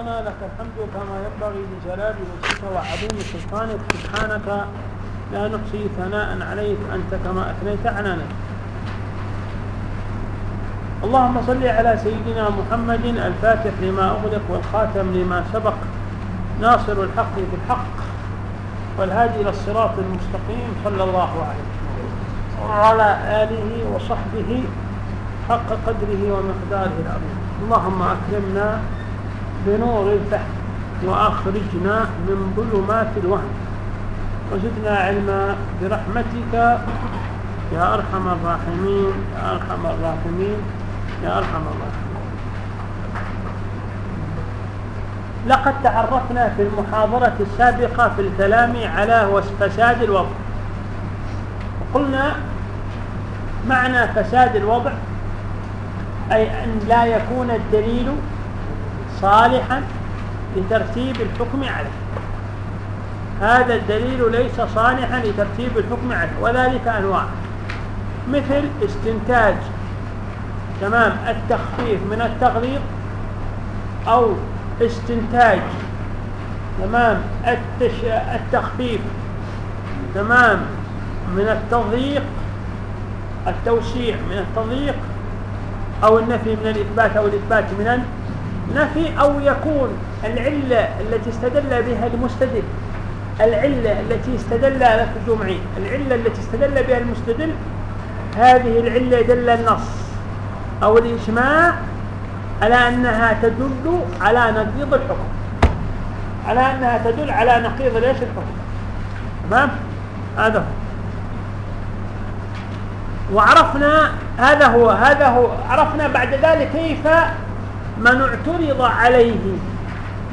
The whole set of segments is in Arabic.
ربنا لك الحمد كما ينبغي لجلال وجهك وعظيم سلطانك سبحانك لا نحصي ثناء عليك أنت كما أثنيت على نفسك اللهم صل على سيدنا محمد الفاتح لما أغلق والخاتم لما سبق ناصر الحق بالحق والهادي إلى الصراط المستقيم صلى الله عليه وعلى آله وصحبه حق قدره ومقداره العظيم. اللهم أكرمنا بنور الفهم وأخرجنا من ظلمات الوهم. وزدنا علما برحمتك يا أرحم الراحمين يا أرحم الراحمين يا أرحم الراحمين. لقد تعرفنا في المحاضرة السابقة في الكلام على فساد الوضع. وقلنا معنى فساد الوضع أي أن لا يكون الدليل صالحا لترتيب الحكم عليه. هذا الدليل ليس صالحا لترتيب الحكم عليه وذلك أنواع. مثل استنتاج تمام التخفيف من التغليظ أو استنتاج تمام التش... التخفيف تمام من التضييق التوسيع من التضييق أو النفي من الإثبات أو الإثبات من النفي أو يكون العلة التي استدل بها المستدل العلة التي استدل لك الجمعي العلة التي استدل بها المستدل هذه العلة دل النص أو الإجماع على أنها تدل على نقيض الحكم على أنها تدل على نقيض ليش الحكم؟ تمام؟ هذا هو. وعرفنا هذا هو هذا هو عرفنا بعد ذلك كيف من اعترض عليه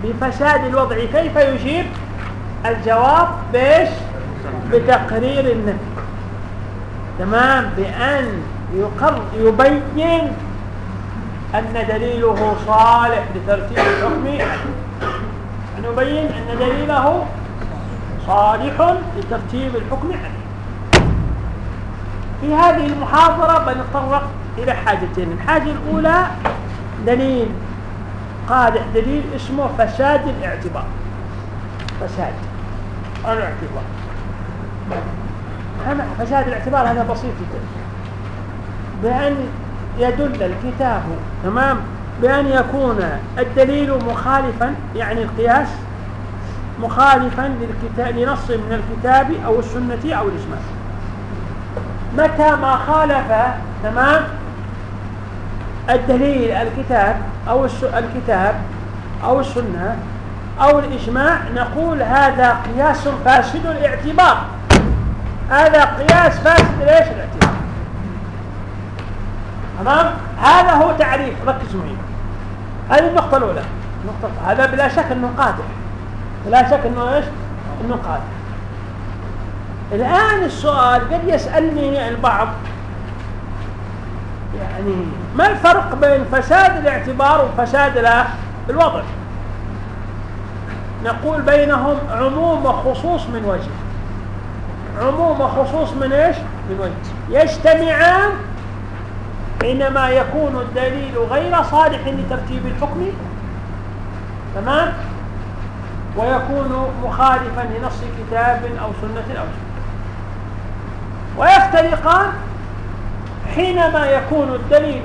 بفساد الوضع كيف يجيب؟ الجواب بإيش؟ بتقرير النفي. تمام؟ بأن يقر يبين أن دليله صالح لترتيب الحكم أن يبين أن دليله صالح لترتيب الحكم عليه. في هذه المحاضرة بنتطرق إلى حاجتين. الحاجة الأولى دليل قادح دليل اسمه فساد الاعتبار. فساد. الاعتبار فساد الاعتبار هذا بسيط جدا. بأن يدل الكتاب تمام؟ بأن يكون الدليل مخالفا يعني القياس مخالفا للكتاب لنص من الكتاب أو السنة أو الإجماع. متى ما خالف تمام؟ الدليل الكتاب أو الكتاب أو السنة أو الإجماع نقول هذا قياس فاسد الاعتبار. هذا قياس فاسد ليش الاعتبار؟ تمام؟ هذا هو تعريف ركز معي. هذه النقطة الأولى. النقطة هذا بلا شك أنه قادح. بلا شك أنه إيش؟ أنه قادح. الآن السؤال قد يسألني البعض يعني ما الفرق بين فساد الاعتبار وفساد الوضع؟ نقول بينهم عموم وخصوص من وجه. عموم وخصوص من إيش؟ من وجه. يجتمعان حينما يكون الدليل غير صالح لترتيب الحكم. تمام؟ ويكون مخالفا لنص كتاب أو سنة أو سنة. ويفترقان حينما يكون الدليل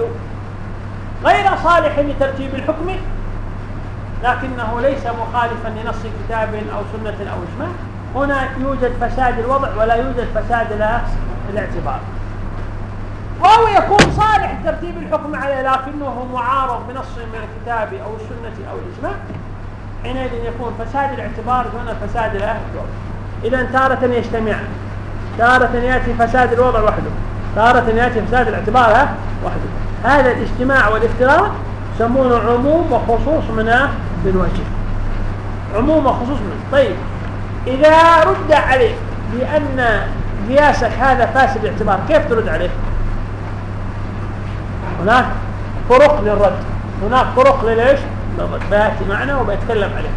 غير صالح لترتيب الحكم لكنه ليس مخالفا لنص كتاب أو سنة أو إجماع هنا يوجد فساد الوضع ولا يوجد فساد الاعتبار. وهو يكون صالح ترتيب الحكم عليه لكنه معارض بنص من الكتاب أو السنة أو الإجماع حينئذ يكون فساد الاعتبار دون فساد الوضع إذا تارة يجتمعان. تارة يأتي فساد الوضع وحده. تارة يأتي فساد الاعتبار وحده هذا الاجتماع والافتراق يسمونه عموم وخصوص من من وجه عموم وخصوص من. طيب إذا رد عليك بأن قياسك هذا فاسد الاعتبار كيف ترد عليه؟ هناك طرق للرد. هناك طرق لليش للرد. بيأتي معنا وبيتكلم عليه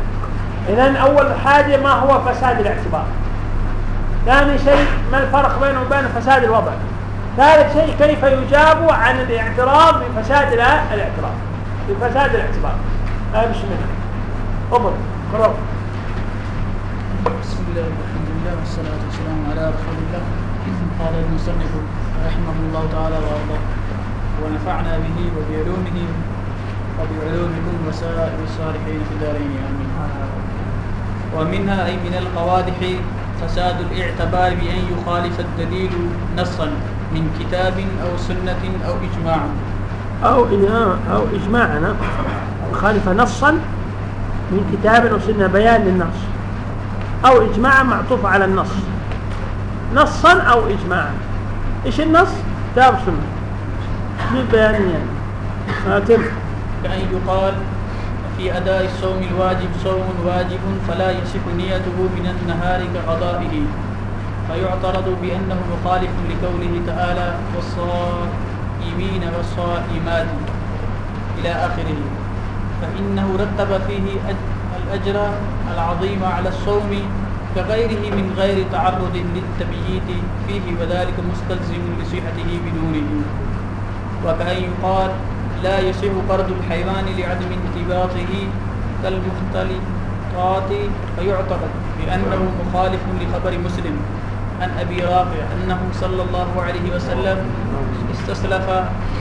اذا أول حاجة ما هو فساد الاعتبار؟ ثاني شيء ما الفرق بينه وبين فساد الوضع؟ ثالث شيء كيف يجاب عن الاعتراض بفساد الاعتراض؟ بفساد الاعتبار لا بسم الله. تفضل. قرأ بسم الله والحمد لله والصلاة والسلام على رسول الله. قال المصنف رحمه الله تعالى وأرضاه ونفعنا به وبعلومه وبعلومكم وسائر الصالحين في الدارين. آمين. ومنها أي من القوادح فساد الاعتبار بأن يخالف الدليل نصا. من كتاب أو سنة أو إجماع. أو أو اجماعنا يخالف نصا من كتاب أو سنة بيان للنص. أو اجماعا معطوف على النص. نصا أو اجماعا إيش النص؟ كتاب سنة. من يعني. كأن يقال في أداء الصوم الواجب صوم واجب فلا يصح نيته من النهار كقضائه فيعترض بأنه مخالف لقوله تعالى والصائمين والصائمات إلى آخره. فإنه رتب فيه الأجر العظيم على الصوم كغيره من غير تعرض للتبييت فيه وذلك مستلزم لصحته بدونه. وكأن يقال لا يصح قرض الحيوان لعدم انضباطه كالمختلطات فيعتقد بأنه مخالف لخبر مسلم. عن أبي رافع أنه صلى الله عليه وسلم استسلف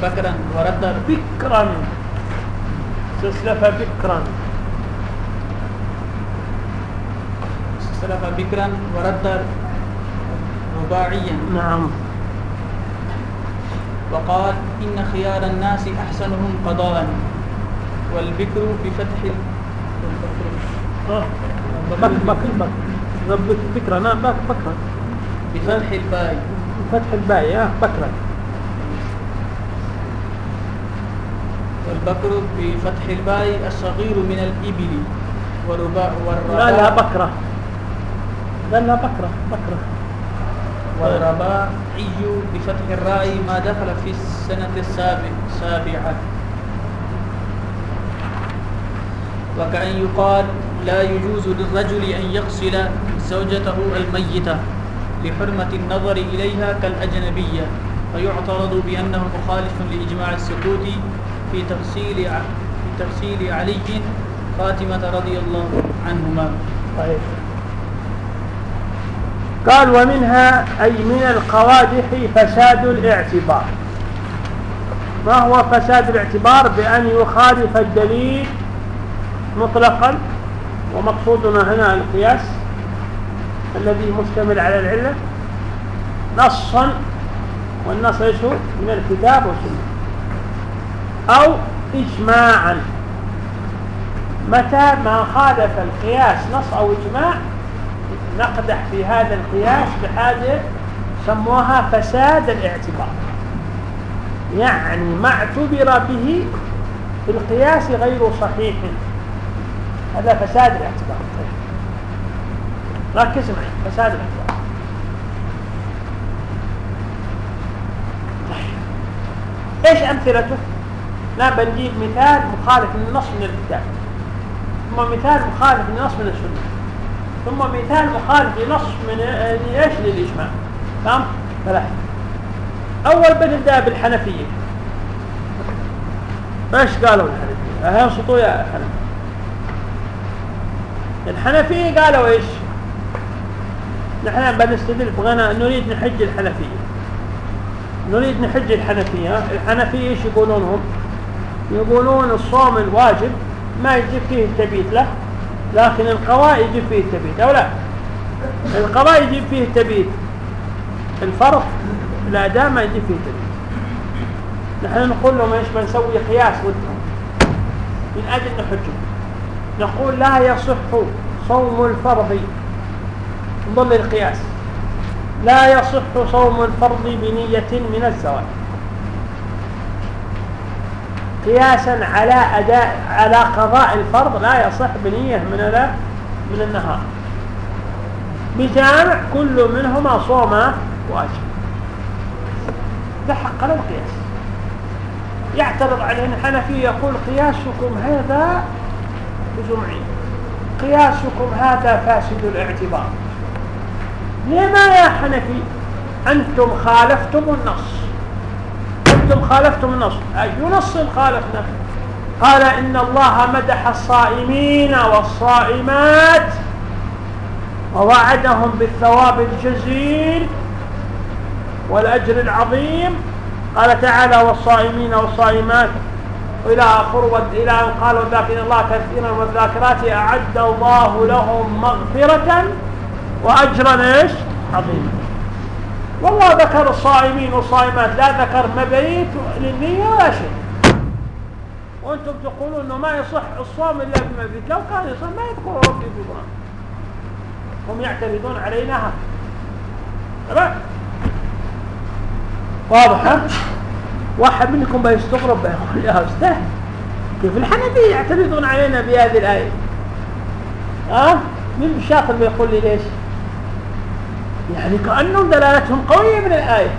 بكرا ورد بكرا. استسلف بكرا. استسلف بكرا ورد رباعيا. نعم. وقال إن خيار الناس أحسنهم قضاء والبكر بفتح آه. بك بك بك. بكرة نعم بك بكرة بفتح الباء بفتح الباء يا بكرة. والبكر بفتح الباء الصغير من الإبل والرباء لا لا بكرة. لا لا بكرة بكرة. والرباعي بفتح الراء ما دخل في السنة السابعة. وكأن يقال لا يجوز للرجل أن يغسل زوجته الميتة. لحرمة النظر إليها كالأجنبية فيعترض بأنه مخالف لإجماع السكوت في تغسيل في تغسيل علي فاطمة رضي الله عنهما. طيب. قال ومنها أي من القوادح فساد الاعتبار ما هو فساد الاعتبار بأن يخالف الدليل مطلقا ومقصودنا هنا القياس الذي مشتمل على العلة نصا والنص إيش من الكتاب والسنة. أو إجماعا. متى ما خالف القياس نص أو إجماع نقدح في هذا القياس بحاجة سموها فساد الاعتبار. يعني ما اعتبر به في القياس غير صحيح. هذا فساد الاعتبار. ركز معي فساد طيب. إيش أمثلته؟ لا بنجيب مثال مخالف للنص من الكتاب. ثم مثال مخالف للنص من السنة. ثم مثال مخالف لنص من إيش؟ للإجماع. تمام؟ ثلاثة. أول بنبدا بالحنفية. إيش قالوا الحنفية؟ هاي صوتوا يا حنفية. الحنفية قالوا إيش؟ نحن بنستدل بغنا نريد نحج الحنفية. نريد نحج الحنفية. الحنفية إيش يقولون هم؟ يقولون الصوم الواجب ما يجب فيه التبيت له لكن القضاء يجب فيه التبيت أو لا؟ القضاء يجب فيه التبيت. الفرض الأداء ما يجب فيه التبيت. نحن نقول لهم إيش بنسوي قياس ودهم. من أجل نحجهم نقول لا يصح صوم الفرض. ظل القياس. لا يصح صوم الفرض بنية من الزواج. قياسا على أداء على قضاء الفرض لا يصح بنية من من النهار. بجامع كل منهما صوم واجب. ده حق القياس. يعترض عليه الحنفي يقول قياسكم هذا بجمعي. قياسكم هذا فاسد الاعتبار. لما يا حنفي؟ أنتم خالفتم النص. أنتم خالفتم النص. أي نص خالفنا؟ قال إن الله مدح الصائمين والصائمات ووعدهم بالثواب الجزيل والأجر العظيم. قال تعالى والصائمين والصائمات إلى آخر إلى أن قالوا الذاكرين الله كثيرا والذاكرات أعد الله لهم مغفرة وأجرا إيش؟ عظيما والله ذكر الصائمين والصائمات لا ذكر مبيت للنية ولا شيء. وأنتم تقولون إنه ما يصح الصوم إلا بمبيت لو كان يصح ما يذكر ربي القران هم يعتمدون علينا. هكذا تمام؟ واضح واحد منكم بيستغرب بيقول يا أستاذ كيف الحنفية يعتمدون علينا بهذه الآية؟ ها؟ أه؟ من الشاطر بيقول لي ليش؟ يعني كأنهم دلالتهم قوية من الآية.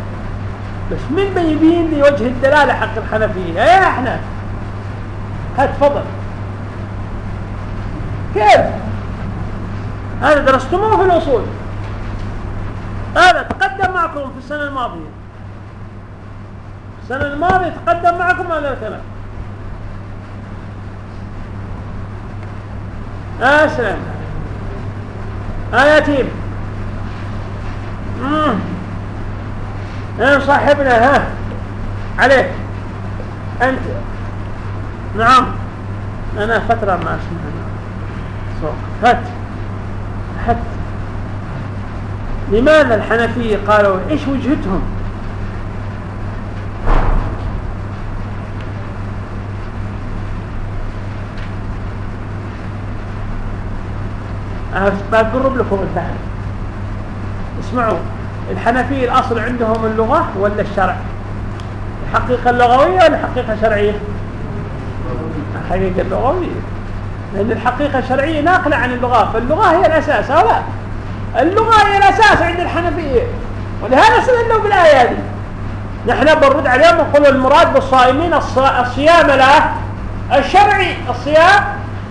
بس من بيبين لي وجه الدلالة حق الحنفية؟ يا إحنا؟ هات تفضل. كيف؟ هذا درستموه في الأصول. هذا تقدم معكم في السنة الماضية. السنة الماضية تقدم معكم هذا الكلام سلام آه يتيم إيه صاحبنا ها؟ عليك. أنت. نعم. أنا فترة ما أسمع. صوت. هات. هات. لماذا الحنفية قالوا إيش وجهتهم؟ بقرب لكم الفهم اسمعوا. الحنفية الأصل عندهم اللغة ولا الشرع؟ الحقيقة اللغوية ولا الحقيقة الشرعية؟ الحقيقة اللغوية. لأن الحقيقة الشرعية ناقلة عن اللغة فاللغة هي الأساس أو لا؟ اللغة هي الأساس عند الحنفية. ولهذا استدلوا بالآية هذه نحن بنرد عليهم ونقول المراد بالصائمين الصيام لا الشرعي الصيام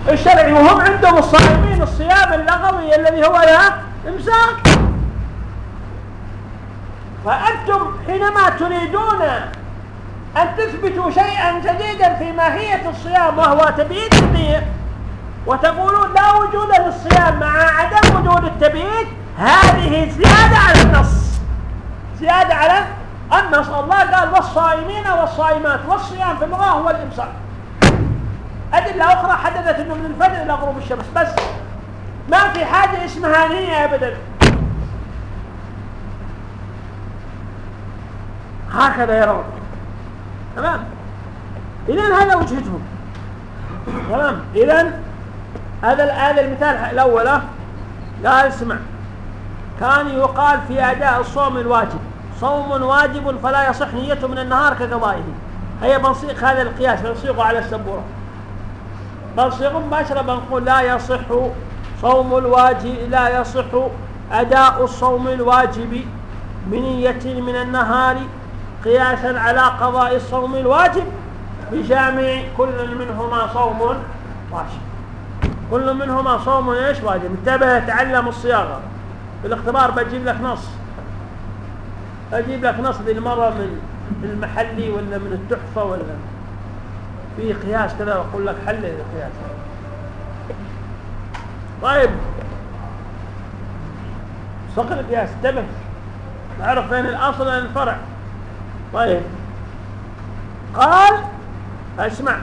الشرعي. وهم عندهم الصائمين الصيام اللغوي الذي هو لا إمساك. فأنتم حينما تريدون أن تثبتوا شيئا جديدا في ماهية الصيام وهو تبييت النية وتقولون لا وجود للصيام مع عدم وجود التبييت هذه زيادة على النص. زيادة على النص. الله قال والصائمين والصائمات والصيام في اللغة هو الإمساك أدلة أخرى حددت أنه من الفجر إلى غروب الشمس بس ما في حاجة اسمها نية أبدا. هكذا يرون تمام؟ إذا هذا وجهتهم. تمام؟ إذا هذا هذا المثال الأول قال اسمع. كان يقال في أداء الصوم الواجب صوم واجب فلا يصح نيته من النهار كقضائه. هي بنصيغ هذا القياس بنصيغه على السبورة. بنصيغه مباشرة بنقول لا يصح صوم الواجب لا يصح أداء الصوم الواجب بنية من النهار قياسا على قضاء الصوم الواجب. بجامع كل منهما صوم واجب. كل منهما صوم إيش واجب؟ انتبه تعلم الصياغة. في الاختبار بجيب لك نص. أجيب لك نص ذي المرة من المحلي ولا من التحفة ولا؟ في قياس كذا وأقول لك حل القياس. طيب. صقر القياس انتبه. نعرف فين الأصل وين الفرع. طيب. قال اسمع.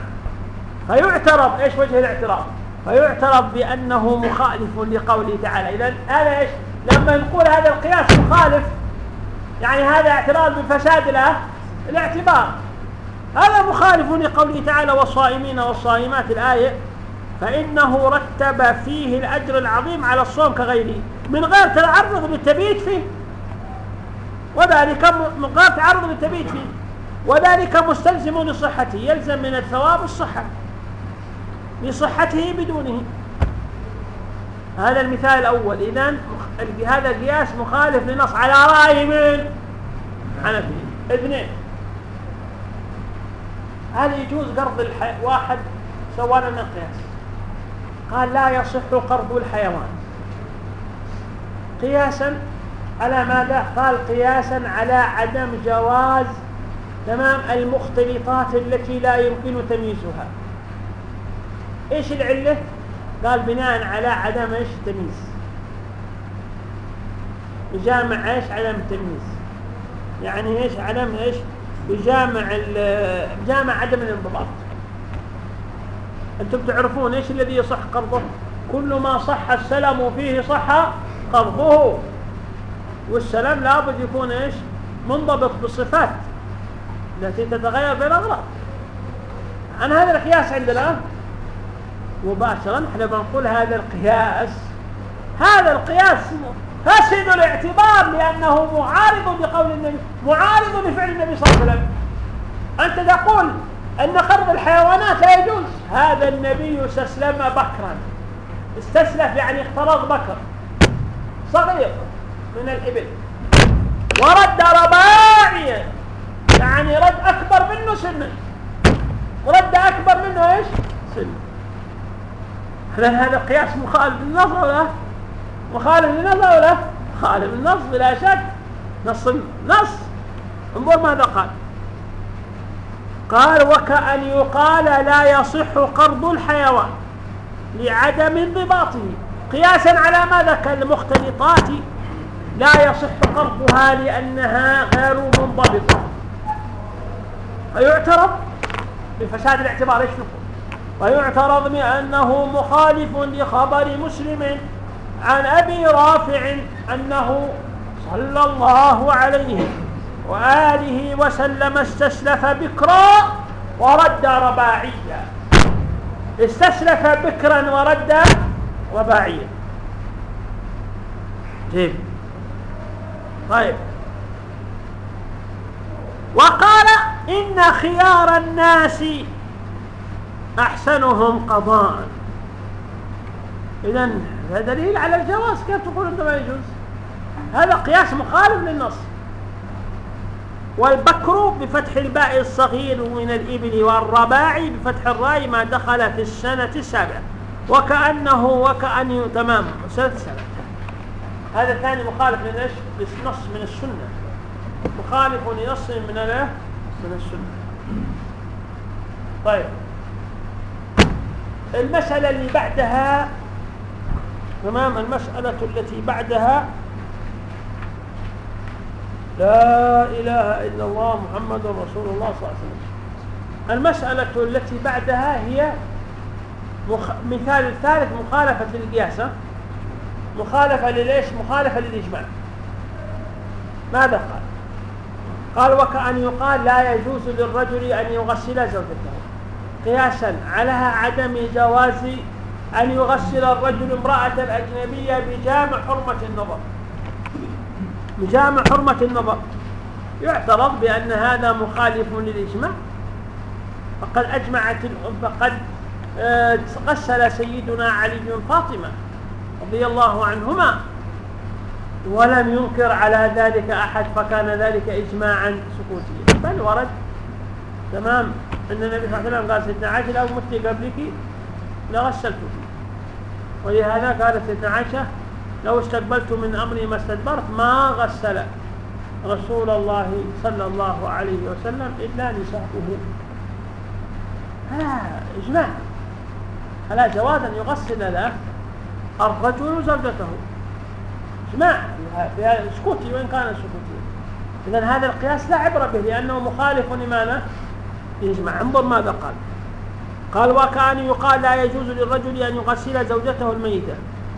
فيعترض إيش وجه الاعتراض؟ فيعترض بأنه مخالف لقوله تعالى. إذا هذا إيش؟ لما نقول هذا القياس مخالف يعني هذا اعتراض بفساد الاعتبار. هذا مخالف لقوله تعالى والصائمين والصائمات الآية فإنه رتب فيه الأجر العظيم على الصوم كغيره. من غير تعرض للتبيت فيه. وذلك غير تعرض للتبيت فيه. وذلك مستلزم لصحته يلزم من الثواب الصحة. لصحته بدونه. هذا المثال الأول. إذن هذا القياس مخالف لنص على رأي من؟ حنفي. اثنين. هل يجوز قرض. واحد سوى لنا قياس قال لا يصح قرض الحيوان. قياسا على ماذا؟ قال قياسا على عدم جواز تمام المختلطات التي لا يمكن تمييزها. إيش العلة؟ قال بناء على عدم إيش؟ تمييز. يجامع إيش؟ عدم التمييز يعني إيش؟ عدم إيش؟ يجامع يجامع عدم الانضباط. أنتم تعرفون إيش الذي يصح قرضه كل ما صح السلم فيه صح قرضه والسلام لابد يكون إيش؟ منضبط بالصفات التي تتغير بالاغراض عن هذا القياس عندنا. مباشرا إحنا بنقول هذا القياس. هذا القياس فاسد الاعتبار لأنه معارض بقول النبي معارض لفعل النبي صلى الله عليه وسلم. أنت تقول أن قرض الحيوانات لا يجوز. هذا النبي استسلم بكرا. استسلف يعني اقترض بكر. صغير. من الإبل. ورد رباعيا. يعني رد أكبر منه سنا. رد أكبر منه إيش؟ سن هل هذا قياس مخالف للنص ولا؟ مخالف للنص ولا؟ مخالف للنص بلا شك. نص النص انظر ماذا قال. قال وكأن يقال لا يصح قرض الحيوان لعدم انضباطه. قياسا على ماذا؟ كالمختلطات. لا يصح قرضها لأنها غير منضبطة. فيعترض بفساد الاعتبار إيش نقول؟ ويعترض بأنه مخالف لخبر مسلم عن أبي رافع أنه صلى الله عليه وآله وسلم استسلف بكرا ورد رباعيا. استسلف بكرا ورد رباعيا. جيب. طيب. وقال إن خيار الناس أحسنهم قضاء. إذا هذا دليل على الجواز. كيف تقول أنت ما يجوز؟ هذا قياس مخالف للنص. والبكر بفتح الباء الصغير من الإبل والرباع بفتح الراء ما دخل في السنة السابعة. وكأنه وكأن تمام سنة السابعة. هذا ثاني مخالف لنص من السنة. مخالف لنص من الايه من السنة. طيب. المسألة اللي بعدها تمام؟ المسألة التي بعدها لا إله إلا الله محمد رسول الله صلى الله عليه وسلم. المسألة التي بعدها هي مخ... مثال الثالث مخالفة للقياس مخالفة لليش مخالفة للإجماع. ماذا قال؟ قال وكأن يقال لا يجوز للرجل أن يغسل زوجته. قياسا على عدم جواز أن يغسل الرجل امرأة الأجنبية بجامع حرمة النظر. بجامع حرمة النظر. يعترض بأن هذا مخالف للإجماع. فقد أجمعت فقد آه، غسل سيدنا علي فاطمة. رضي الله عنهما. ولم ينكر على ذلك أحد فكان ذلك إجماعا سكوتيا. بل ورد. تمام. أن النبي صلى الله عليه وسلم قال سيدنا عائشة لو مت قبلك لغسلتك. ولهذا قالت سيدنا عائشة لو استقبلت من أمري ما استدبرت ما غسل رسول الله صلى الله عليه وسلم إلا نساؤه. هذا إجماع. على جواز أن يغسل له. الرجل زوجته اجماع في هذا سكوتي وإن كان سكوتي؟ إذا هذا القياس لا عبرة به لأنه مخالف لماذا؟ للإجماع. انظر ماذا قال. قال وكأن يقال لا يجوز للرجل أن يغسل زوجته الميتة.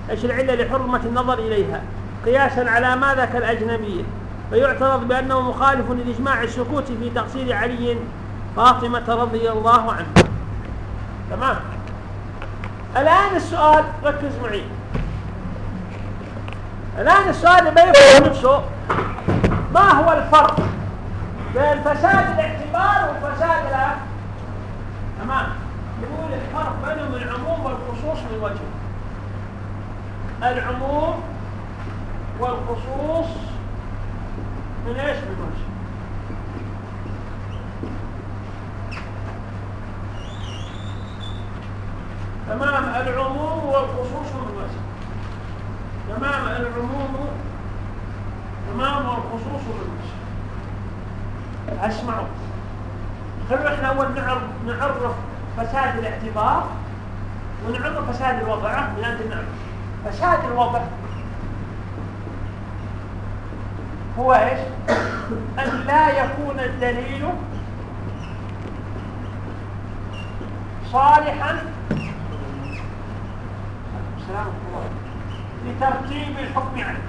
إيش العلة لحرمة النظر إليها؟ قياسا على ماذا كالأجنبية؟ فيعترض بأنه مخالف للإجماع السكوتي في تقصير علي فاطمة رضي الله عنها. تمام؟ الآن السؤال ركز معي. الآن السؤال اللي بيفهم نفسه ما هو الفرق بين فساد الاعتبار وفساد الآن تمام. يقول الفرق بينهم العموم والخصوص من وجه. العموم والخصوص من إيش؟ من وجه. تمام العموم والخصوص من وجه تمام العموم تمام والخصوص من وجه أسمعوا. خلوا إحنا أول نعرف نعرف فساد الاعتبار ونعم فساد الوضع. من أنت النعم فساد الوضع هو إيش؟ أن لا يكون الدليل صالحا لترتيب الحكم عليه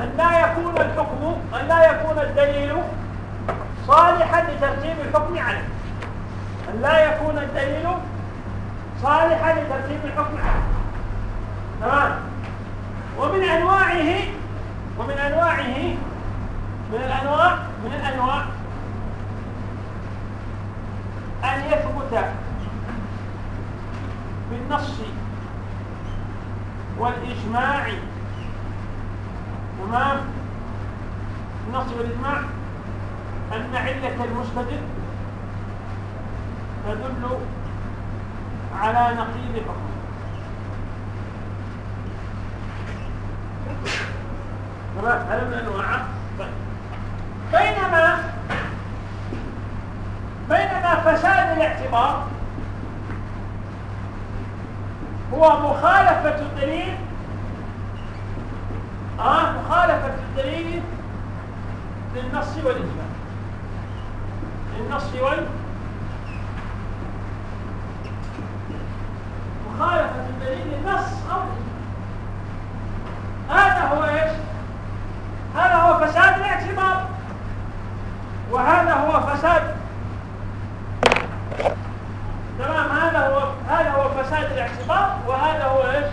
أن لا يكون الحكم أن لا يكون الدليل صالحا لترتيب الحكم عليه أن لا يكون الدليل صالحا لترتيب الحكم عليه تمام؟ ومن أنواعه ومن أنواعه من الأنواع من الأنواع أن يثبت بالنص والإجماع. تمام؟ النص والإجماع. أن علة المستدل تدل على نقيض الحكم تمام؟ هذا من أنواعه طيب. بينما بينما فساد الاعتبار هو مخالفة الدليل آه مخالفة الدليل للنص والإجماع. للنص وال مخالفة الدليل للنص أو هذا هو إيش؟ هذا هو فساد الاعتبار وهذا هو فساد تمام هذا هو هذا هو فساد الاعتبار وهذا هو إيش؟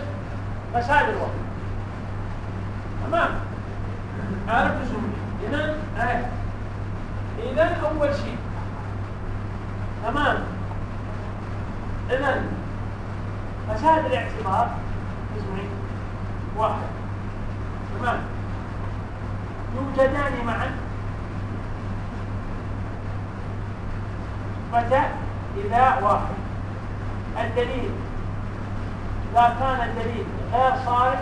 فساد الوقت تمام عرفت شو اذا إيه اذا اول شيء تمام اذا فساد الاعتبار اسمعي واحد تمام يوجدان معا متى إذا واحد الدليل إذا كان الدليل غير صالح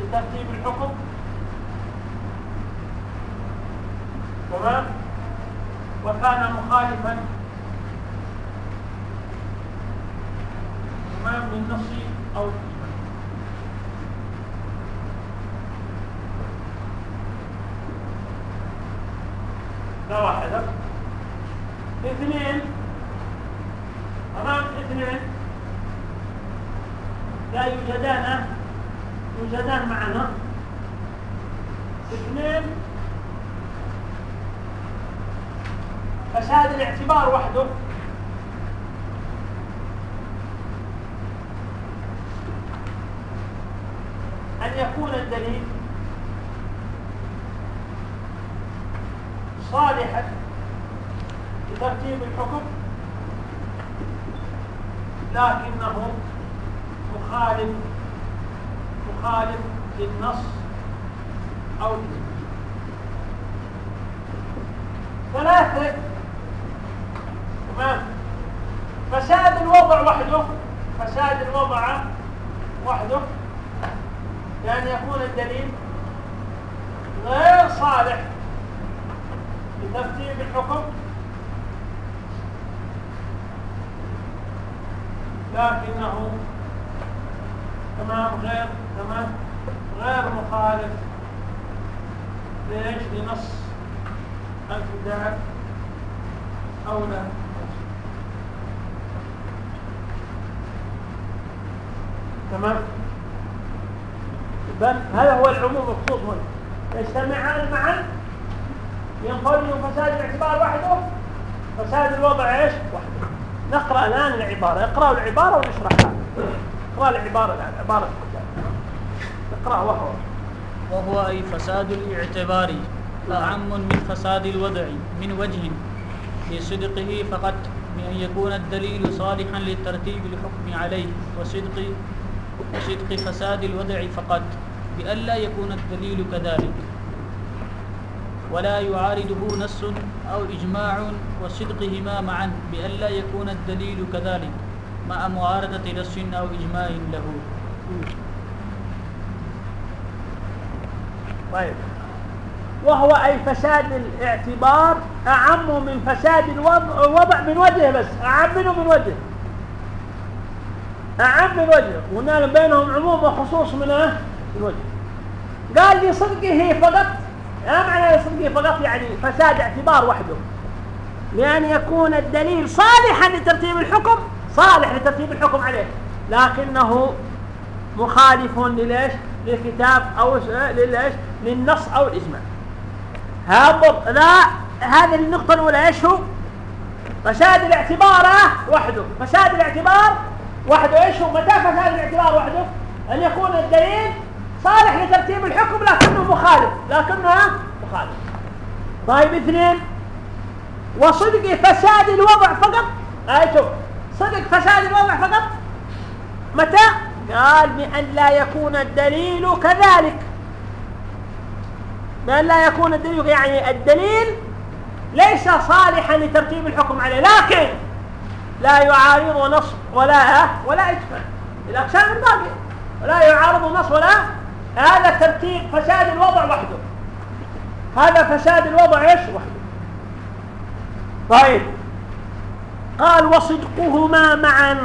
لترتيب الحكم تمام وكان مخالفا تمام للنص أو الاجماع ده واحد اثنين تمام اثنين لا يوجدان يوجدان معنا. اثنين. فساد الاعتبار وحده. أن يكون الدليل صالحا لترتيب الحكم. لكنه مخالف مخالف للنص أو الإجماع ثلاثة. تمام. فساد الوضع وحده فساد الوضع وحده يعني يكون الدليل غير صالح لترتيب الحكم لكنه تمام غير تمام غير مخالف ليش؟ لنص الكتاب أو لا. تمام؟ بل هذا هو العموم الخصوص هنا. يجتمعان معا ينفرد فساد الاعتبار وحده فساد الوضع إيش؟ وحده. نقرأ الآن العبارة. اقرأوا العبارة ونشرحها. اقرأ العبارة الآن. عبارة اقرأ وهو. وهو أي فساد الاعتبار. أعم من فساد الوضع من وجه. لصدقه فقط بأن يكون الدليل صالحا لترتيب الحكم عليه. وصدق وصدق فساد الوضع فقط بألا يكون الدليل كذلك. ولا يعارضه نص أو إجماع وصدقهما معا بألا يكون الدليل كذلك مع معارضة نص أو إجماع له. طيب. وهو أي فساد الاعتبار أعم من فساد الوضع من وجه بس أعم منه من وجه أعم من وجه قلنا بينهم عموم وخصوص من الوجه قال لصدقه فقط ما معنى لصدقه فقط يعني فساد اعتبار وحده. لأن يكون الدليل صالحا لترتيب الحكم صالح لترتيب الحكم عليه. لكنه مخالف لليش للكتاب أو لليش للنص أو الإجماع. هذا لا هذه النقطة الأولى إيش هو؟ فساد الاعتبار وحده. فساد الاعتبار وحده إيش هو؟ متى فساد الاعتبار وحده؟ أن يكون الدليل صالح لترتيب الحكم لكنه مخالف لكنه مخالف. طيب اثنين وصدق فساد الوضع فقط؟ هاي شوف صدق فساد الوضع فقط؟ متى؟ قال بأن لا يكون الدليل كذلك. بأن لا يكون الدليل يعني الدليل ليس صالحا لترتيب الحكم عليه لكن لا يعارض نص ولا ولا إجماع. الاقسام الباقيه ولا يعارض نص ولا هذا ترتيب فساد الوضع وحده. هذا فساد الوضع إيش؟ وحده. طيب. قال وصدقهما معا.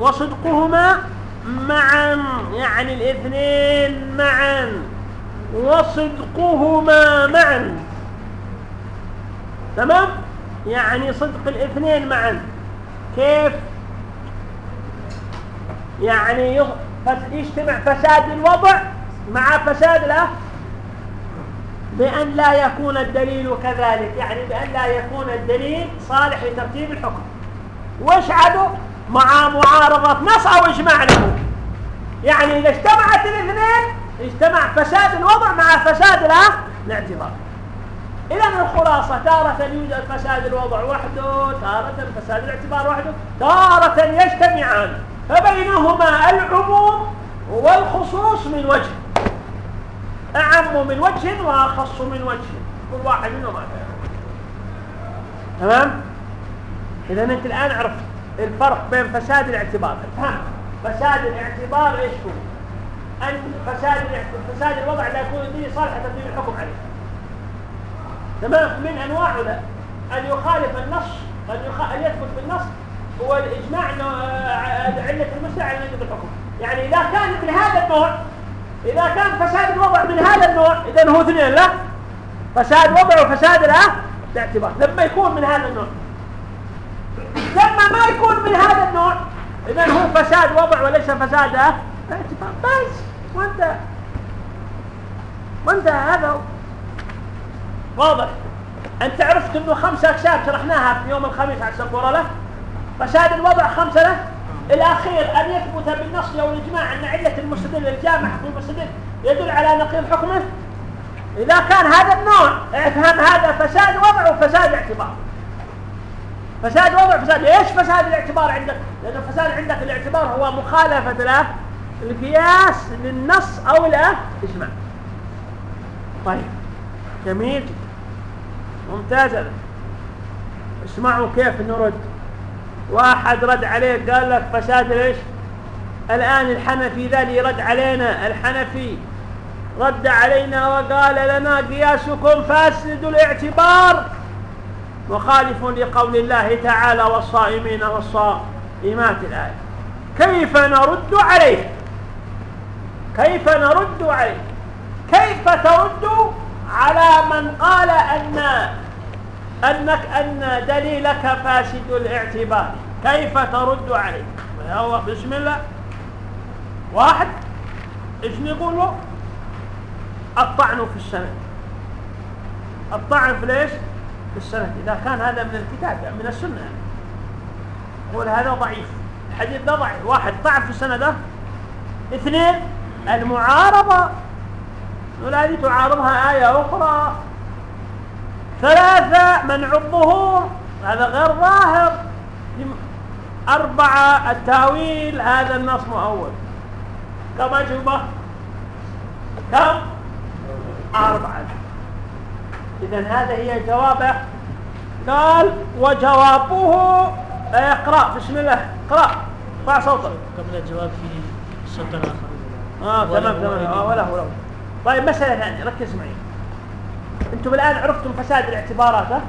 وصدقهما معا. يعني الاثنين معا. وصدقهما معا. تمام؟ يعني صدق الاثنين معا. كيف؟ يعني يجتمع فساد الوضع مع فساد له بأن لا يكون الدليل كذلك يعني بأن لا يكون الدليل صالح لترتيب الحكم. وش عدو؟ مع معارضة نص أو إجماع له. يعني إذا اجتمعت الاثنين اجتمع فساد الوضع مع فساد الاعتبار إذا الخلاصة تارة يوجد فساد الوضع وحده تارة فساد الاعتبار وحده تارة يجتمعان. فبينهما العموم والخصوص من وجه. أعم من وجه وأخص من وجه. كل واحد منهما تمام؟ إذا أنت الآن عرفت الفرق بين فساد الاعتبار. افهم فساد الاعتبار إيش هو؟ أن فساد فساد الوضع لا يكون الدين صالح تطبيق الحكم عليه. تمام؟ من أنواعه أن يخالف النص أن, أن يثبت بالنص هو الإجماع أنه آه، علة المسألة على نجد الحكم. يعني إذا كان من هذا النوع إذا كان فساد الوضع من هذا النوع إذا هو اثنين لا؟ فساد وضع وفساد الاعتبار لما يكون من هذا النوع. لما ما يكون من هذا النوع إذا هو فساد وضع وليس فساد اعتبار بس. وانت وانت هذا. واضح. انت عرفت إنه خمسة اكشاف شرحناها في يوم الخميس على السبورة له فساد الوضع خمسة له الأخير أن يثبت بالنص أو الإجماع أن علة المستدل الجامع في المستدل يدل على نقيض حكمه؟ إذا كان هذا النوع افهم هذا فساد وضع وفساد اعتبار. فساد وضع فساد إيش فساد الاعتبار عندك؟ لأنه فساد عندك الاعتبار هو مخالفة له القياس للنص أو الإجماع. طيب. جميل ممتاز اسمعوا كيف نرد. واحد رد عليك قال لك فساد ليش؟ الآن الحنفي ذا اللي رد علينا الحنفي رد علينا وقال لنا قياسكم فاسد الاعتبار مخالف لقول الله تعالى والصائمين والصائمات الآية. كيف نرد عليه كيف نرد عليه كيف ترد على من قال أن أنك أن دليلك فاسد الاعتبار. كيف ترد عليه؟ هو بسم الله. واحد إيش نقول له الطعن في السند. الطعن في ليش؟ في السند. إذا كان هذا من الكتاب يعني من السنة. يعني. يقول هذا ضعيف. الحديث ده ضعيف. واحد طعن في السند. اثنين المعارضة. نقول هذه تعارضها آية أخرى. ثلاثة منع الظهور هذا غير ظاهر. أربعة التأويل هذا النص مؤول. كم أجوبة؟ كم؟ أربعة. إذا هذا هي جوابه قال وجوابه اقرأ بسم الله اقرأ. ارفع صوتك. قبل الجواب في سطر آخر آه تمام تمام. آه ولا ولا طيب مسألة ثانية ركز معي. أنتم الآن عرفتم فساد الاعتبارات ها؟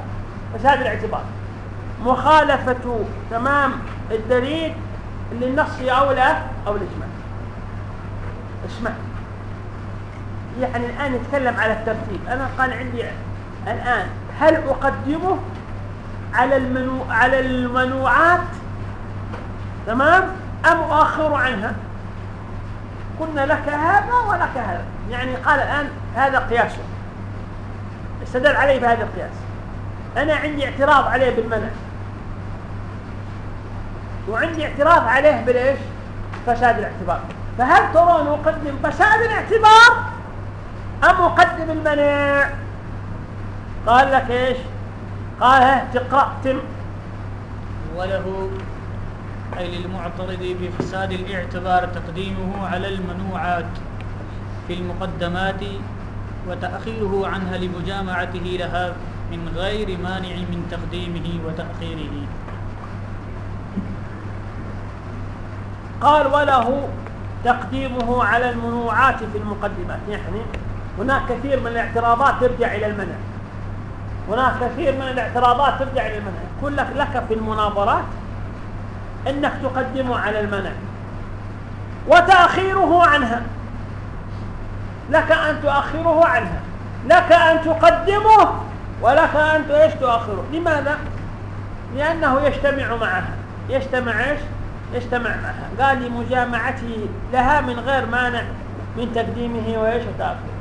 فساد الاعتبار. مخالفة تمام الدليل للنص أولى أو الإجماع. اسمع يعني الآن نتكلم على الترتيب. أنا قال عندي الآن هل أقدمه على المنو على المنوعات تمام؟ أم أؤخر عنها؟ قلنا لك هذا ولك هذا. يعني قال الآن هذا قياسه. استدل عليه بهذا القياس. أنا عندي اعتراض عليه بالمنع. وعندي اعتراض عليه بالايش فساد الاعتبار. فهل ترون أقدم فساد الاعتبار أم أقدم المنع؟ قال لك إيش؟ قال ها تقرأ تم. وله أي للمعترض بفساد الاعتبار تقديمه على المنوعات في المقدمات وتأخيره عنها لمجامعته لها من غير مانع من تقديمه وتأخيره. قال وله تقديمه على المنوعات في المقدمات. يعني هناك كثير من الاعتراضات ترجع إلى المنع. هناك كثير من الاعتراضات ترجع إلى المنع. يقول لك لك في المناظرات إنك تقدمه على المنع. وتأخيره عنها. لك أن تؤخره عنها. لك أن تقدمه ولك أن إيش تؤخره؟ لماذا؟ لأنه يجتمع معها. يجتمع إيش؟ يجتمع معها. قال لمجامعته لها من غير مانع من تقديمه وإيش وتأخيره.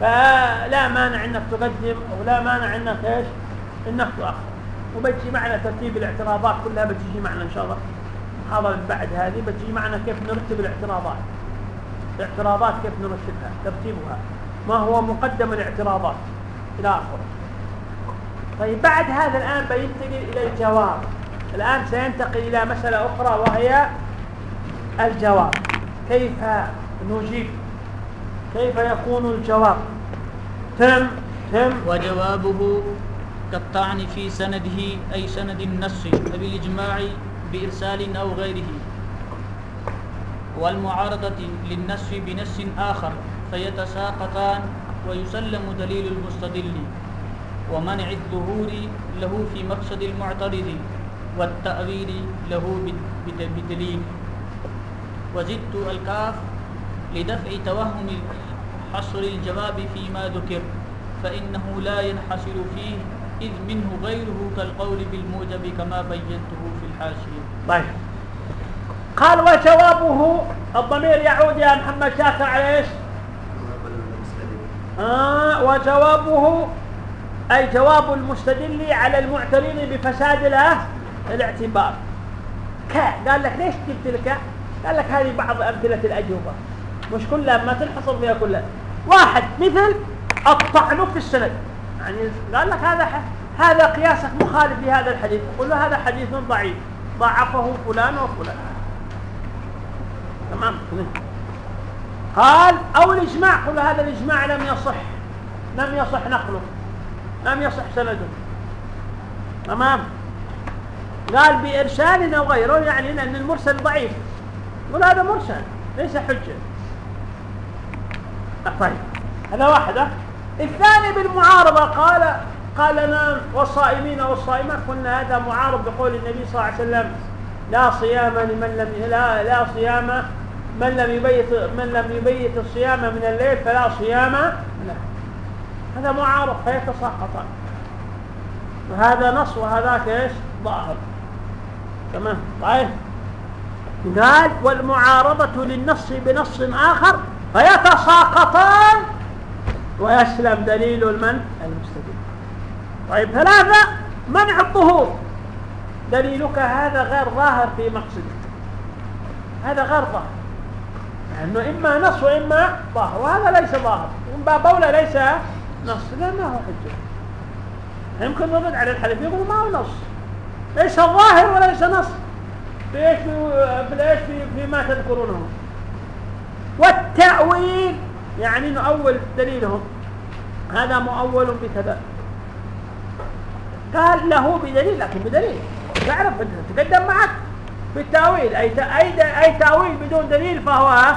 فلا مانع إنك تقدم أو لا مانع إنك إيش؟ إنك تؤخر. وبتجي معنا ترتيب الاعتراضات كلها بتجي معنا إن شاء الله. المحاضره بعد هذه بتجي معنا كيف نرتب الاعتراضات. الاعتراضات كيف نرتبها ترتيبها ما هو مقدم الاعتراضات إلى آخره. طيب بعد هذا الآن بينتقل إلى الجواب. الآن سينتقل إلى مسألة أخرى وهي الجواب. كيف نجيب؟ كيف يكون الجواب؟ تم تم. وجوابه كالطعن في سنده أي سند النص بالإجماع بإرسال أو غيره. والمعارضة للنص بنص آخر فيتساقطان ويسلم دليل المستدل ومنع الظهور له في مقصد المعترض والتأويل له بدليل. وزدت الكاف لدفع توهم حصر الجواب فيما ذكر فإنه لا ينحصر فيه إذ منه غيره كالقول بالموجب كما بينته في الحاشية. طيب. قال وجوابه الضمير يعود يا محمد شاكر على إيش؟ آه وجوابه أي جواب المستدل على المعترض بفساد الاعتبار. قال لك ليش جبت لك؟ قال لك هذه بعض أمثلة الأجوبة. مش كلها ما تنحصر فيها كلها. واحد مثل الطعن في السند. يعني قال لك هذا هذا قياسك مخالف لهذا الحديث. قل له هذا حديث ضعيف. ضعفه فلان وفلان. تمام. قال أو الإجماع قل هذا الإجماع لم يصح. لم يصح نقله. لم يصح سنده. تمام. قال بإرسال أو غيره يعني لأن المرسل ضعيف. قل هذا مرسل ليس حجة. طيب هذا واحدة الثاني بالمعارضة قال قال نعم والصائمين والصائمات قلنا هذا معارض بقول النبي صلى الله عليه وسلم لا صيام لمن لم لا لا صيام من لم يبيت من لم يبيت الصيام من الليل فلا صيام له. هذا معارض فيتساقطان وهذا نص وهذاك إيش؟ ظاهر. تمام؟ طيب. قال والمعارضة للنص بنص آخر فيتساقطان. ويسلم دليل المن؟ المستدل. طيب ثلاثة منع الظهور دليلك هذا غير ظاهر في مقصدك. هذا غير ظاهر. لأنه إما نص وإما ظاهر وهذا ليس ظاهر. باب أولى ليس نص لأنه حجة. يمكن نرد على الحديث يقول ما هو نص. ليس ظاهر وليس نص. في إيش في فيما تذكرونه؟ والتأويل يعني نؤول دليلهم. هذا مؤول بكذا قال له بدليل لكن بدليل. تعرف تقدم معك؟ في التأويل أي, أي, أي تأويل بدون دليل فهو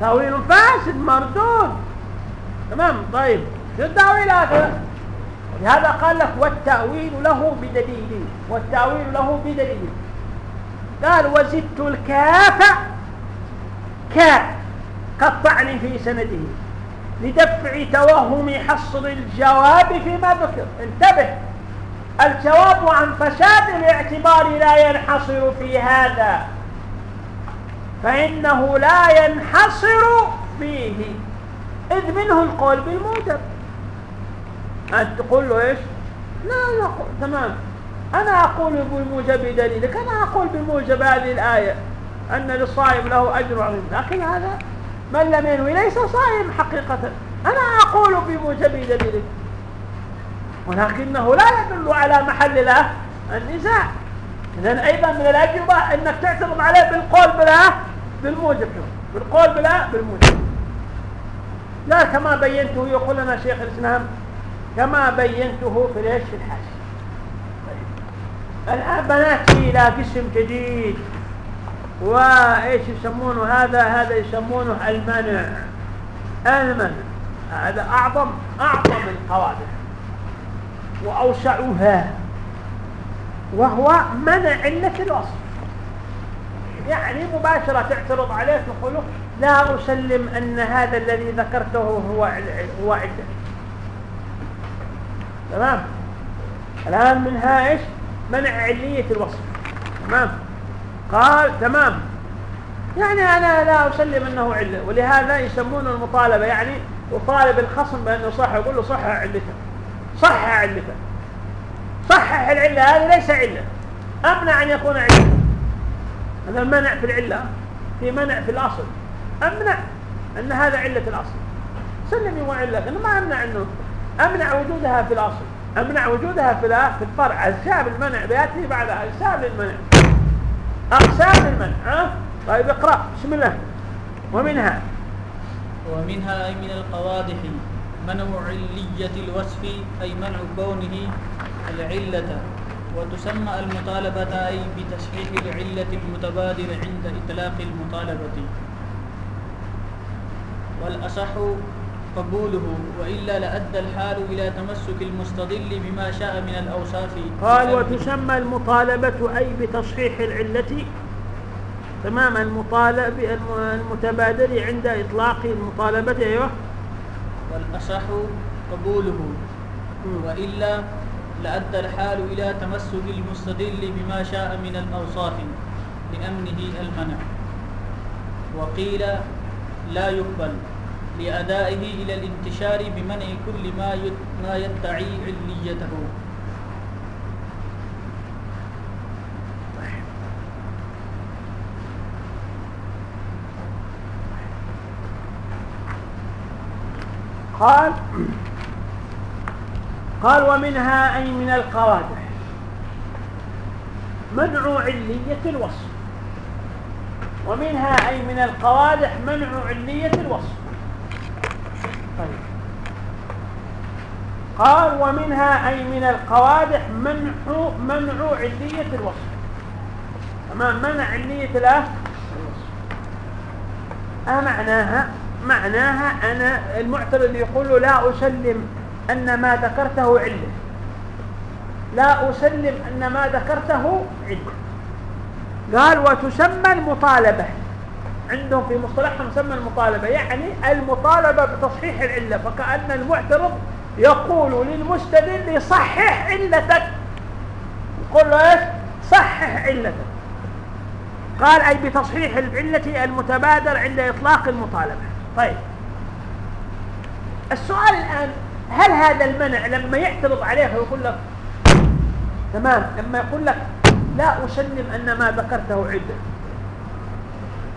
تأويل فاسد مردود. تمام؟ طيب. في التأويلات لهذا قال لك والتأويل له بدليل. والتأويل له بدليل. قال وزدت الكاف كاف كالطعن في سنده. لدفع توهم حصر الجواب فيما ذكر. انتبه. الجواب عن فساد الاعتبار لا ينحصر في هذا فإنه لا ينحصر فيه. إذ منه القول بالموجب. أنت تقول له إيش؟ لا لا تمام. أنا أقول بالموجب دليلك. أنا أقول بالموجب هذه الآية أن للصائم له أجر عظيم. لكن هذا من لم ينوي ليس صائم حقيقة. أنا أقول بموجب دليلك. ولكنه لا يدل على محل له النزاع إذا أيضا من الأجوبة أنك تعترض عليه بالقول بلا بالموجب. بالقول بلا بالموجب. لا كما بينته يقول لنا شيخ الإسلام كما بينته في ليش في الحاشية طيب. الآن بناتي إلى قسم جديد. وإيش يسمونه هذا؟ هذا يسمونه المنع. المنع. هذا أعظم أعظم القواعد وأوسعها وهو منع علة الوصف. يعني مباشرة تعترض عليه تقول لا أسلم أن هذا الذي ذكرته هو هو علة تمام؟ الآن منها إيش؟ منع علية الوصف. تمام؟ قال تمام. يعني أنا لا أسلم أنه علة ولهذا يسمونه المطالبة يعني يطالب الخصم بأنه صح يقول له صح علته صح علته صحح العلة هذه ليس علة. أمنع أن يكون علة. هذا المنع في العلة. في منع في الأصل. أمنع أن هذا علة الأصل. سلمي وعلة أنا ما أمنع أنه أمنع وجودها في الأصل. أمنع وجودها في في الفرع. أسباب المنع بيأتي بعد أسباب المنع. أقسام المنع ها؟ طيب اقرأ. بسم الله. ومنها. ومنها أي من القوادح. منع علية الوصف أي منع كونه العلة وتسمى المطالبة أي بتصحيح العلة المتبادر عند إطلاق المطالبة. والأصح قبوله وإلا لأدى الحال إلى تمسك المستدل بما شاء من الأوصاف. قال وتسمى المطالبة أي بتصحيح العلة تمام المطالب المتبادر عند إطلاق المطالبة. أيوه. والأصح قبوله. وإلا لأدى الحال إلى تمسك المستدل بما شاء من الأوصاف لأمنه المنع. وقيل لا يقبل لأدائه إلى الانتشار بمنع كل ما ما يدعي عليته. قال قال ومنها أي من القوادح؟ منع علية الوصف. ومنها أي من القوادح؟ منع علية الوصف. طيب. قال ومنها أي من القوادح؟ منع منع علية الوصف. تمام؟ منع علية الوصف. أه معناها معناها أنا المعترض يقول له لا أسلم أن ما ذكرته علة لا أسلم أن ما ذكرته علة قال وتسمى المطالبة. عندهم في مصطلحهم تسمى المطالبة. يعني المطالبة بتصحيح العلة فكأن المعترض يقول للمستدل صحح علتك. يقول له إيش؟ صحح علتك. قال أي بتصحيح العلة المتبادر عند إطلاق المطالبة. طيب. السؤال الآن هل هذا المنع لما يعترض عليه ويقول لك تمام لما يقول لك لا أسلم أن ما ذكرته عدة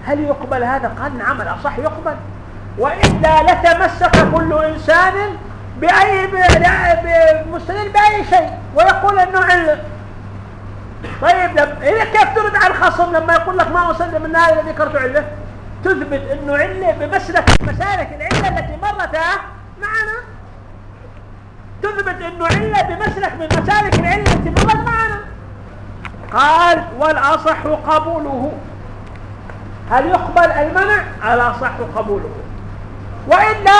هل يقبل هذا قال نعم الأصح يقبل. وإلا لتمسك كل إنسان بأي بمستدل بأي شيء ويقول أنه علة طيب إذا كيف ترد على الخصم لما يقول لك ما أسلم أن هذا ذكرته علة تثبت أنه علة بمسلك مسالك العلة التي مرت معنا؟ تثبت أنه علة بمسلك من مسالك العلة التي مرت معنا؟ قال والأصح قبوله. هل يقبل المنع؟ الأصح قبوله. وإلا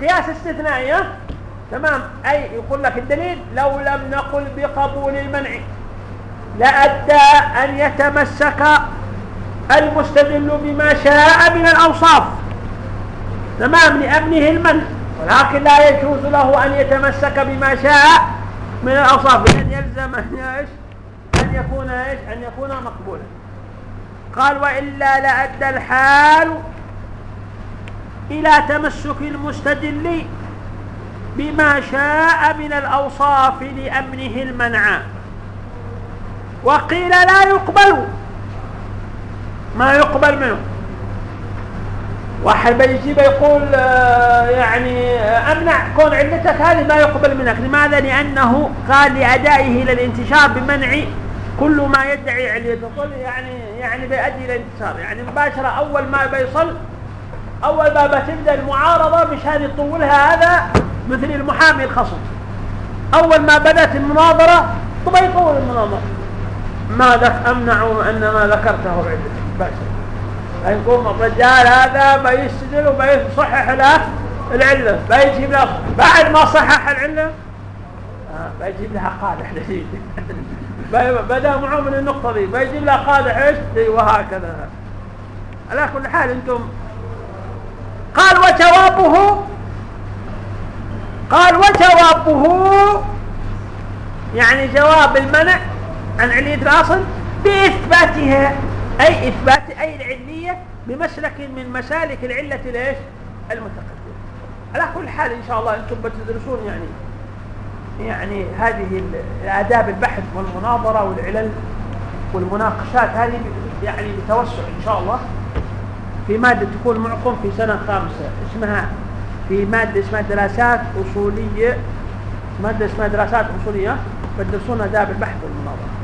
قياس استثنائي تمام؟ أي يقول لك الدليل لو لم نقل بقبول المنع لأدى أن يتمسك المستدل بما شاء من الأوصاف. تمام؟ لأمنه المنع. ولكن لا يجوز له أن يتمسك بما شاء من الأوصاف. لأن يلزم أن يكون إيش؟ أن يكون مقبولا. قال وإلا لأدى الحال إلى تمسك المستدل بما شاء من الأوصاف لأمنه المنع. وقيل لا يقبل. ما يقبل منه. واحد بيجي بيقول آه، يعني آه، أمنع كون علتك هذه ما يقبل منك. لماذا؟ لأنه قال لأدائه إلى الانتشار بمنع كل ما يدعي عليته قل يعني يعني بيؤدي إلى الانتشار. يعني مباشرة أول ما بيصل أول ما بتبدأ المعارضة مشان يطولها هذا مثل المحامي الخصم. أول ما بدأت المناظرة طب يطول المناظرة؟ ما امنع أن ما ذكرته علتك مباشره يقوم الرجال هذا بيستدل وبيصحح له العله بيجيب له بعد ما صحح العله آه بيجيب لها قادح. جديد بدا معه من النقطة دي بيجيب لها قادح إيش؟ وهكذا. على كل حال أنتم قال وجوابه قال وجوابه يعني جواب المنع عن علية الأصل بإثباتها أي إثبات أي العلية بمسلك من مسالك العلة ليش المتقدمة. على كل حال إن شاء الله أنتم بتدرسون يعني يعني هذه الآداب البحث والمناظرة والعلل والمناقشات هذه يعني بتوسع إن شاء الله. في مادة تكون معكم في سنة خامسة اسمها في مادة اسمها دراسات أصولية مادة اسمها دراسات أصولية بتدرسون آداب البحث والمناظرة.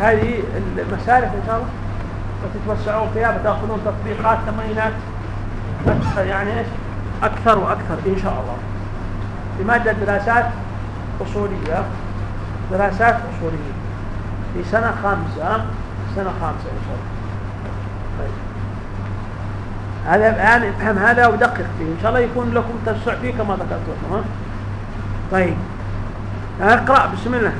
هذه المسالك إن شاء الله. بتتوسعون فيها بتاخذون تطبيقات تمرينات يعني إيش؟ أكثر وأكثر إن شاء الله. في ماده دراسات أصولية. دراسات أصولية. في سنة خامسة سنة خامسة إن شاء الله. طيب. هذا الآن افهم هذا ودقق فيه. إن شاء الله يكون لكم توسع فيه كما ذكرت لكم طيب. أقرأ بسم الله.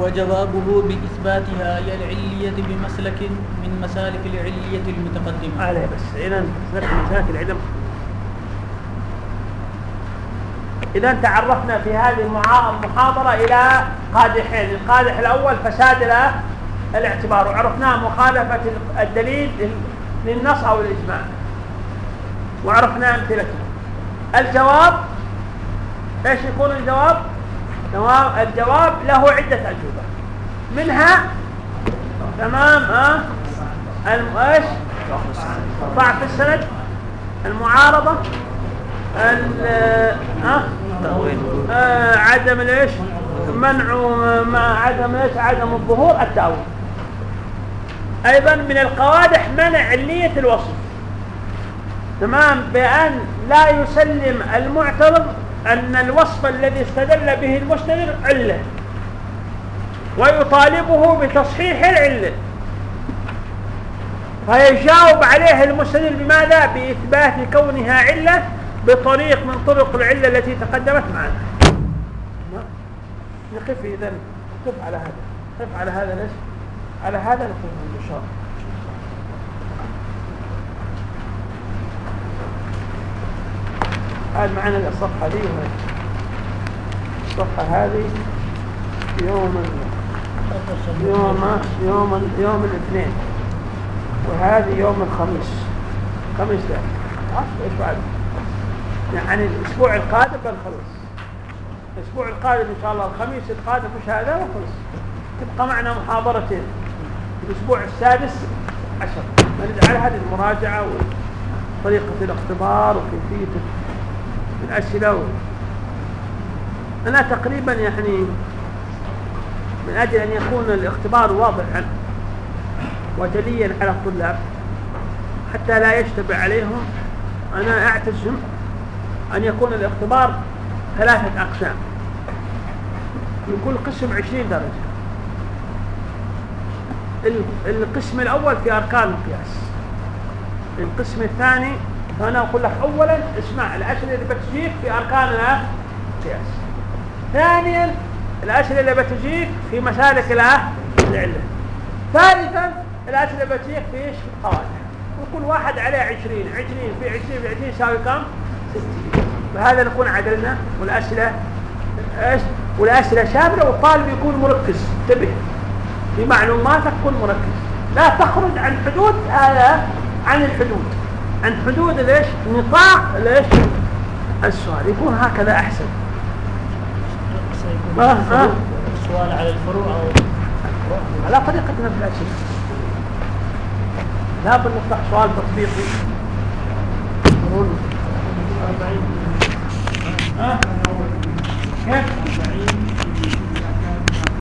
وجوابه بإثباتها هي العلية بمسلك من مسالك العلية المتقدمة. عليه بس إذا مسالك العلم. إذا تعرفنا في هذه المحاضرة إلى قادحين. القادح الأول فساد الاعتبار. وعرفناه مخالفة الدليل للنص أو الإجماع. وعرفنا أمثلته الجواب إيش يكون الجواب؟ الجواب له عدة أجوبة. منها تمام ها؟ إيش؟ ضعف السند المعارضة ها؟ آه عدم الإيش؟ منع مع عدم إيش؟ عدم الظهور التأويل. أيضا من القوادح منع علية الوصف. تمام؟ بأن لا يسلم المعترض أن الوصف الذي استدل به المستدل علة ويطالبه بتصحيح العلة فيجاوب عليه المستدل بماذا؟ بإثبات كونها علة بطريق من طرق العلة التي تقدمت معنا نقف إذا نقف على هذا نقف على هذا ليش؟ على هذا نقف إن شاء الله هذا معنا الصفحة دي الصفحة هذه يوم يوم يوم يوم الاثنين وهذه يوم الخميس. خميس ده. إيش بعد؟ يعني الأسبوع القادم بنخلص الأسبوع القادم إن شاء الله الخميس القادم مش هذا وخلص تبقى معنا محاضرتين. الأسبوع السادس عشر. نرجع على هذه المراجعة وطريقة الاختبار وكيفية الأسئلة. أنا تقريبا يعني من أجل أن يكون الاختبار واضحا وجليا على الطلاب حتى لا يشتبه عليهم أنا أعتزم أن يكون الاختبار ثلاثة أقسام لكل قسم عشرين درجة. القسم الأول في أركان القياس القسم الثاني فأنا أقول لك أولا اسمع الأسئلة اللي بتجيك في أركان القياس ثانيا الأسئلة اللي بتجيك في مسالك العلة ثالثا الأسئلة اللي بتجيك في إيش؟ في القواعد وكل واحد عليه 20 20 في 20 في 20 يساوي كم؟ 60 بهذا نكون عدلنا. والأسئلة إيش؟ والأسئلة شاملة والطالب يكون مركز. انتبه. في معلوماتك كن مركز. لا تخرج عن حدود هذا عن الحدود. عن حدود ليش؟ نطاق ليش؟ السؤال. يكون هكذا أحسن. سيكون آه سؤال على الفروع أو على طريقتنا في الاسئله لا بد نطرح سؤال تطبيقي. ها كيف؟